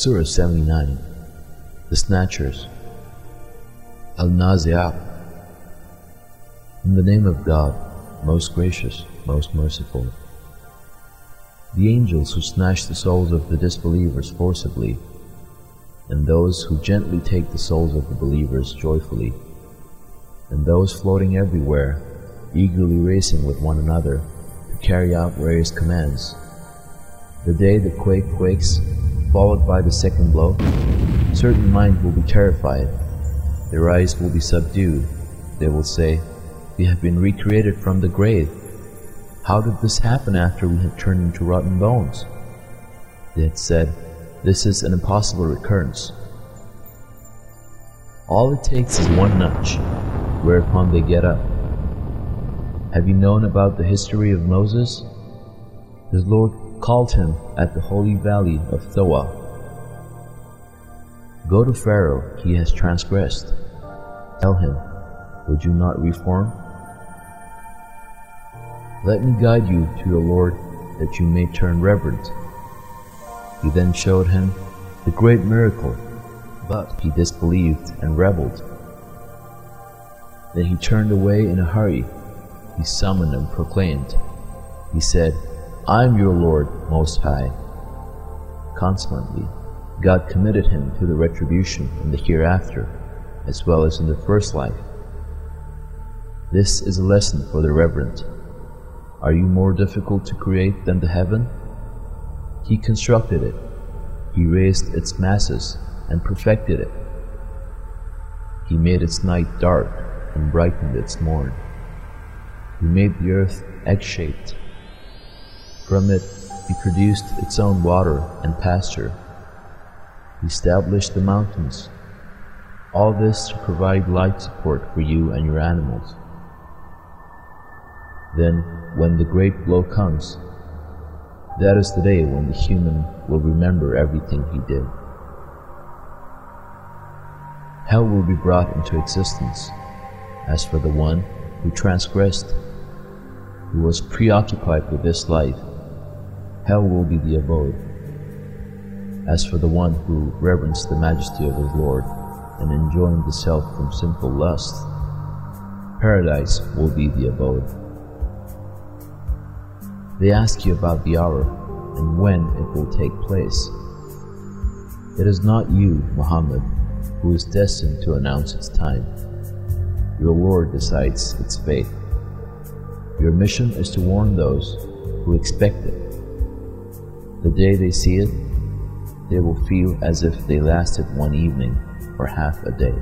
Surah 79 The Snatchers Al Nazi'at In the name of God, most gracious, most merciful. The angels who snatch the souls of the disbelievers forcibly, and those who gently take the souls of the believers joyfully, and those floating everywhere, eagerly racing with one another to carry out various commands. The day the quake quakes, followed by the second blow, certain minds will be terrified, their eyes will be subdued, they will say, We have been recreated from the grave. How did this happen after we had turned into rotten bones? They had said, This is an impossible recurrence. All it takes is one nudge, whereupon they get up. Have you known about the history of Moses? His Lord called him at the holy valley of Tuwa. Go to Pharaoh, he has transgressed. Tell him, would you not reform? Let me guide you to your Lord that you may turn reverent. He then showed him the great miracle, but he disbelieved and rebelled. Then he turned away in a hurry. He summoned and proclaimed. He said, I am your Lord Most High. Consequently, God committed him to the retribution in the hereafter, as well as in the first life. This is a lesson for the reverent. Are you more difficult to create than the heaven? He constructed it. He raised its masses and perfected it. He made its night dark and brightened its morn. He made the earth egg-shaped. From it he produced its own water and pasture. He established the mountains. All this to provide life support for you and your animals. Then, when the great blow comes, that is the day when the human will remember everything he did. Hell will be brought into existence. As for the one who transgressed, who was preoccupied with this life, hell will be the abode. As for the one who reverenced the majesty of his Lord and enjoined the self from sinful lust, paradise will be the abode. They ask you about the hour and when it will take place. It is not you, Muhammad, who is destined to announce its time. Your Lord decides its fate. Your mission is to warn those who expect it. The day they see it, they will feel as if they lasted one evening or half a day.